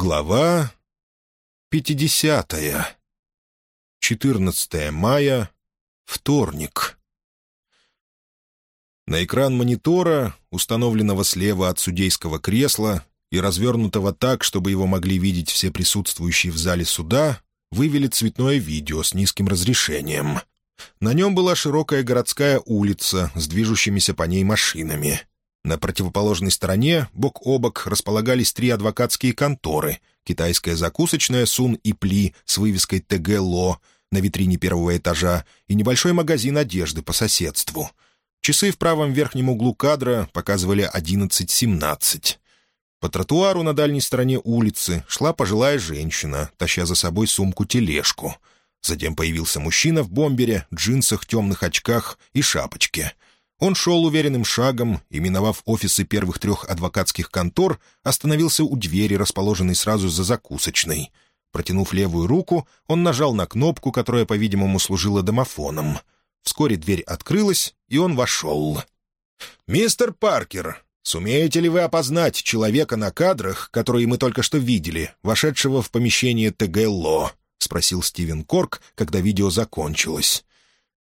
Глава 50. 14 мая. Вторник. На экран монитора, установленного слева от судейского кресла и развернутого так, чтобы его могли видеть все присутствующие в зале суда, вывели цветное видео с низким разрешением. На нем была широкая городская улица с движущимися по ней машинами. На противоположной стороне, бок о бок, располагались три адвокатские конторы — китайская закусочная «Сун и Пли» с вывеской «ТГ Ло» на витрине первого этажа и небольшой магазин одежды по соседству. Часы в правом верхнем углу кадра показывали 11.17. По тротуару на дальней стороне улицы шла пожилая женщина, таща за собой сумку-тележку. Затем появился мужчина в бомбере, джинсах, темных очках и шапочке — он шел уверенным шагом и, миновав офисы первых трех адвокатских контор, остановился у двери, расположенной сразу за закусочной. Протянув левую руку, он нажал на кнопку, которая, по-видимому, служила домофоном. Вскоре дверь открылась, и он вошел. «Мистер Паркер, сумеете ли вы опознать человека на кадрах, которые мы только что видели, вошедшего в помещение ТГЛО?» — спросил Стивен Корк, когда видео закончилось.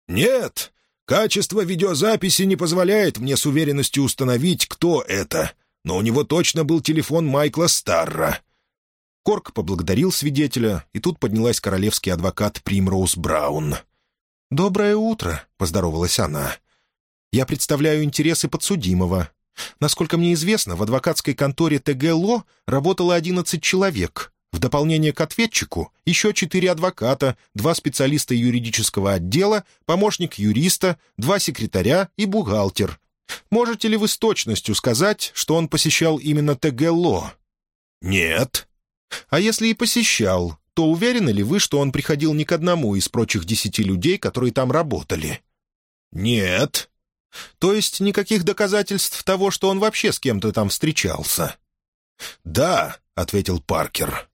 «Нет, Качество видеозаписи не позволяет мне с уверенностью установить, кто это, но у него точно был телефон Майкла Старра». Корк поблагодарил свидетеля, и тут поднялась королевский адвокат Примроуз Браун. «Доброе утро», — поздоровалась она. «Я представляю интересы подсудимого. Насколько мне известно, в адвокатской конторе ТГЛО работало 11 человек. В дополнение к ответчику еще четыре адвоката, два специалиста юридического отдела, помощник юриста, два секретаря и бухгалтер. Можете ли вы с точностью сказать, что он посещал именно ТГЛО? Нет. А если и посещал, то уверены ли вы, что он приходил ни к одному из прочих десяти людей, которые там работали? Нет. То есть никаких доказательств того, что он вообще с кем-то там встречался? «Да», — ответил Паркер.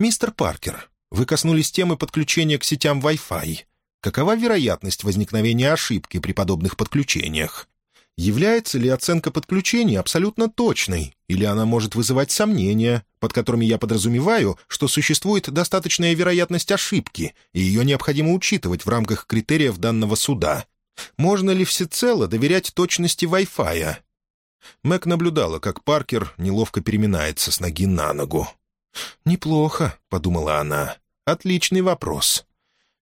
«Мистер Паркер, вы коснулись темы подключения к сетям Wi-Fi. Какова вероятность возникновения ошибки при подобных подключениях? Является ли оценка подключения абсолютно точной, или она может вызывать сомнения, под которыми я подразумеваю, что существует достаточная вероятность ошибки, и ее необходимо учитывать в рамках критериев данного суда? Можно ли всецело доверять точности Wi-Fi?» Мэг наблюдала, как Паркер неловко переминается с ноги на ногу. «Неплохо», — подумала она. «Отличный вопрос».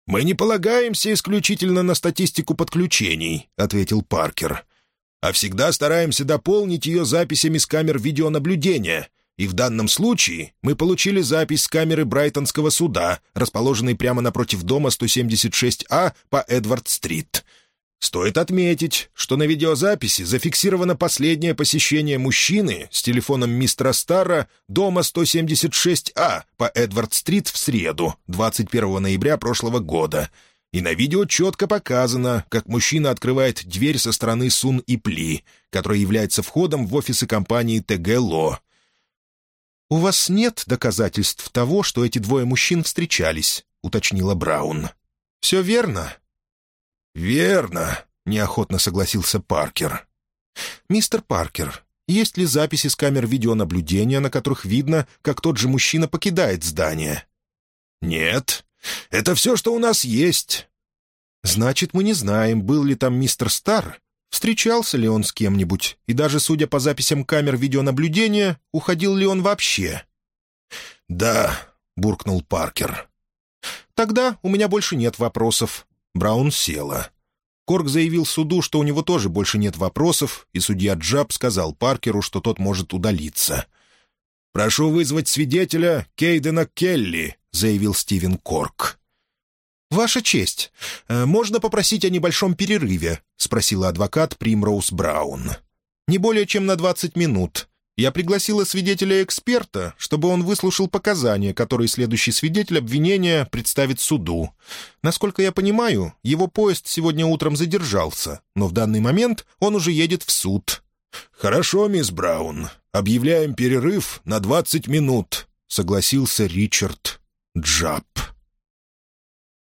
«Мы не полагаемся исключительно на статистику подключений», — ответил Паркер. «А всегда стараемся дополнить ее записями с камер видеонаблюдения. И в данном случае мы получили запись с камеры Брайтонского суда, расположенной прямо напротив дома 176А по Эдвард-стрит. Стоит отметить, что на видеозаписи зафиксировано последнее посещение мужчины с телефоном мистера Старра дома 176А по Эдвард-стрит в среду, 21 ноября прошлого года. И на видео четко показано, как мужчина открывает дверь со стороны Сун и Пли, которая является входом в офисы компании ТГ «У вас нет доказательств того, что эти двое мужчин встречались», — уточнила Браун. «Все верно?» «Верно», — неохотно согласился Паркер. «Мистер Паркер, есть ли записи с камер видеонаблюдения, на которых видно, как тот же мужчина покидает здание?» «Нет. Это все, что у нас есть». «Значит, мы не знаем, был ли там мистер Стар, встречался ли он с кем-нибудь, и даже, судя по записям камер видеонаблюдения, уходил ли он вообще?» «Да», — буркнул Паркер. «Тогда у меня больше нет вопросов. Браун села. Корк заявил суду, что у него тоже больше нет вопросов, и судья Джаб сказал Паркеру, что тот может удалиться. «Прошу вызвать свидетеля Кейдена Келли», — заявил Стивен Корк. «Ваша честь, э, можно попросить о небольшом перерыве?» — спросила адвокат Примроуз Браун. «Не более чем на двадцать минут. Я пригласила свидетеля-эксперта, чтобы он выслушал показания, которые следующий свидетель обвинения представит суду. Насколько я понимаю, его поезд сегодня утром задержался, но в данный момент он уже едет в суд». «Хорошо, мисс Браун. Объявляем перерыв на двадцать минут», — согласился Ричард Джаб.